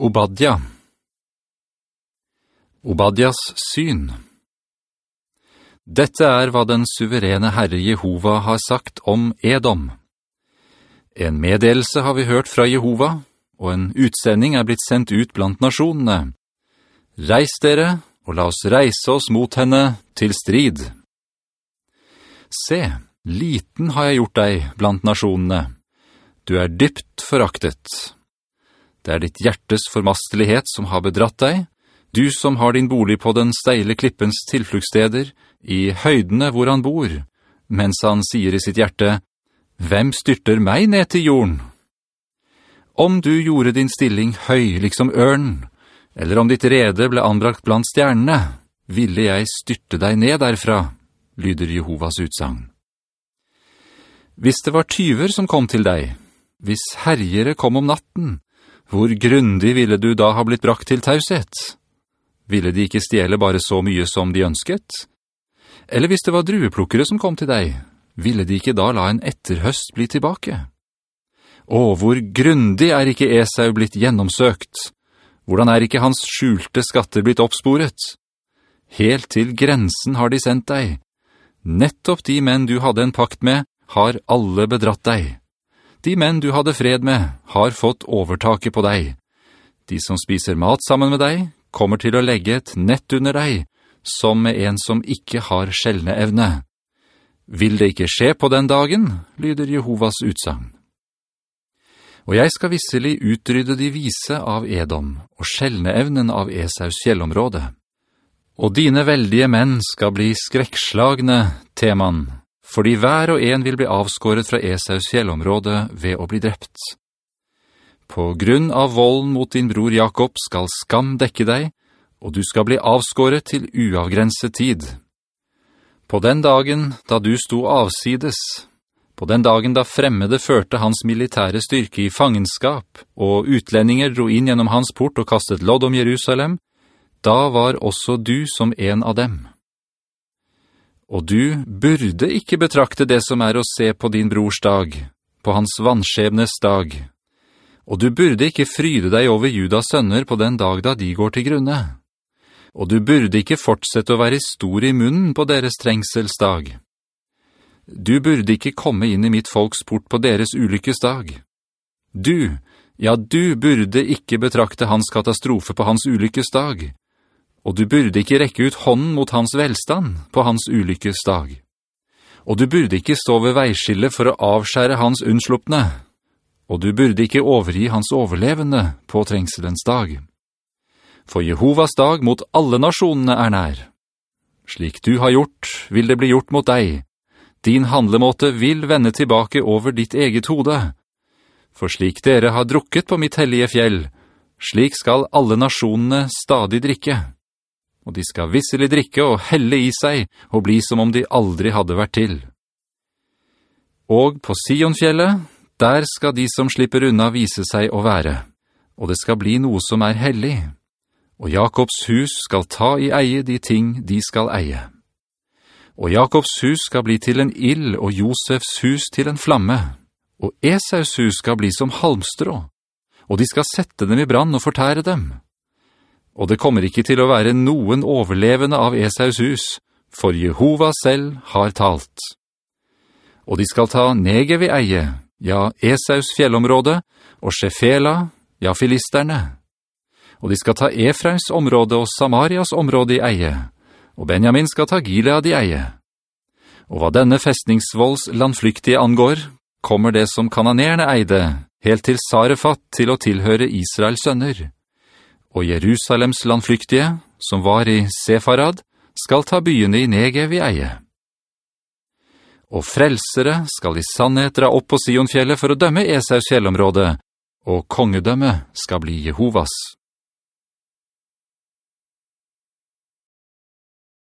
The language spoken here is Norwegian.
Obadja Obadjas syn Dette er hva den suverene Herre Jehova har sagt om Edom. En meddelelse har vi hørt fra Jehova, og en utsending er blitt sendt ut blant nasjonene. Reis dere, og la oss reise oss mot henne til strid. Se, liten har jeg gjort deg blant nasjonene. Du er dypt foraktet. Det er ditt hjertes formastelighet som har bedratt deg, du som har din bolig på den steile klippens tilflugsteder, i høydene hvor han bor, mens han sier i sitt hjerte, «Hvem styrter meg ned til jorden?» Om du gjorde din stilling høy, liksom ørn, eller om ditt rede ble anbrakt blant stjernene, ville jeg styrte deg ned derfra, lyder Jehovas utsang. Hvis det var tyver som kom til deg, hvis herjere kom om natten, hvor grundig ville du da ha blitt brakt til tauset? Ville de ikke stjele bare så mye som de ønsket? Eller hvis det var drueplukkere som kom til deg, ville de ikke da la en etterhøst bli tilbake? Å, hvor grundig er ikke Esau blitt gjennomsøkt? Hvordan er ikke hans skjulte skatter blitt oppsporet? Helt til grensen har de sendt deg. Nettopp de menn du hadde en pakt med, har alle bedratt deg. De menn du hadde fred med har fått overtaket på deg. De som spiser mat sammen med deg kommer til å legge et nett under deg, som med en som ikke har skjellende evne. Vil det ikke skje på den dagen, lyder Jehovas utsang. Og jeg skal visselig utrydde de vise av Edom og skjellende evnen av Esaus fjellområde. Og dine veldige menn skal bli skrekslagne, teman, fordi hver og en vil bli avskåret fra Esaus fjellområde ved å bli drept. På grunn av volden mot din bror Jakob skal skam dekke deg, og du skal bli avskåret til uavgrenset tid. På den dagen da du sto avsides, på den dagen da fremmede førte hans militære styrke i fangenskap, og utlendinger dro inn gjennom hans port og kastet lodd om Jerusalem, da var også du som en av dem. Og du burde ikke betrakte det som er å se på din brors dag, på hans vannskjebnes dag. Og du burde ikke fryde deg over Judas sønner på den dag da de går til grunne. Og du burde ikke fortsette å være stor i munnen på deres trengselsdag. Du burde ikke komme inn i mitt folks port på deres ulykkesdag. Du, ja du burde ikke betrakte hans katastrofe på hans ulykkesdag, og du burde ikke rekke ut hånden mot hans velstand på hans ulykkes dag. Og du burde ikke stå ved veiskille for å avskjære hans unnsluppne, og du burde ikke overgi hans overlevende på trengselens dag. For Jehovas dag mot alle nasjonene er nær. Slik du har gjort, vil det bli gjort mot deg. Din handlemåte vil vende tilbake over ditt eget hode. For slik dere har drukket på mitt hellige fjell, slik skal alle nasjonene stadig drikke og de skal visselig drikke og helle i seg, og bli som om de aldri hadde vært til. Og på Sionfjellet, der skal de som slipper unna vise seg å være, og det skal bli noe som er hellig. Og Jakobs hus skal ta i eie de ting de skal eie. Og Jakobs hus skal bli til en ill, og Josefs hus til en flamme. Og Esaus hus skal bli som halmstrå, og de skal sette dem i brann og fortære dem og det kommer ikke til å være noen overlevende av Esaus hus, for Jehova selv har talt. Og de skal ta Negev i eie, ja, Esaus fjellområde, og Shefela, ja, filisterne. Og de skal ta Efraims område og Samarias område i eie, og Benjamin skal ta Gilead i eie. Og hva denne festningsvolds landflyktige angår, kommer det som kananerne eide, helt til Sarefat til å tilhøre Israels sønner og Jerusalems landflyktige, som var i Sefarad, skal ta byene i Negev i eie. Og frelsere skal i sannhet dra opp på Sionfjellet for å dømme Esaus fjellområde, og kongedømme skal bli Jehovas.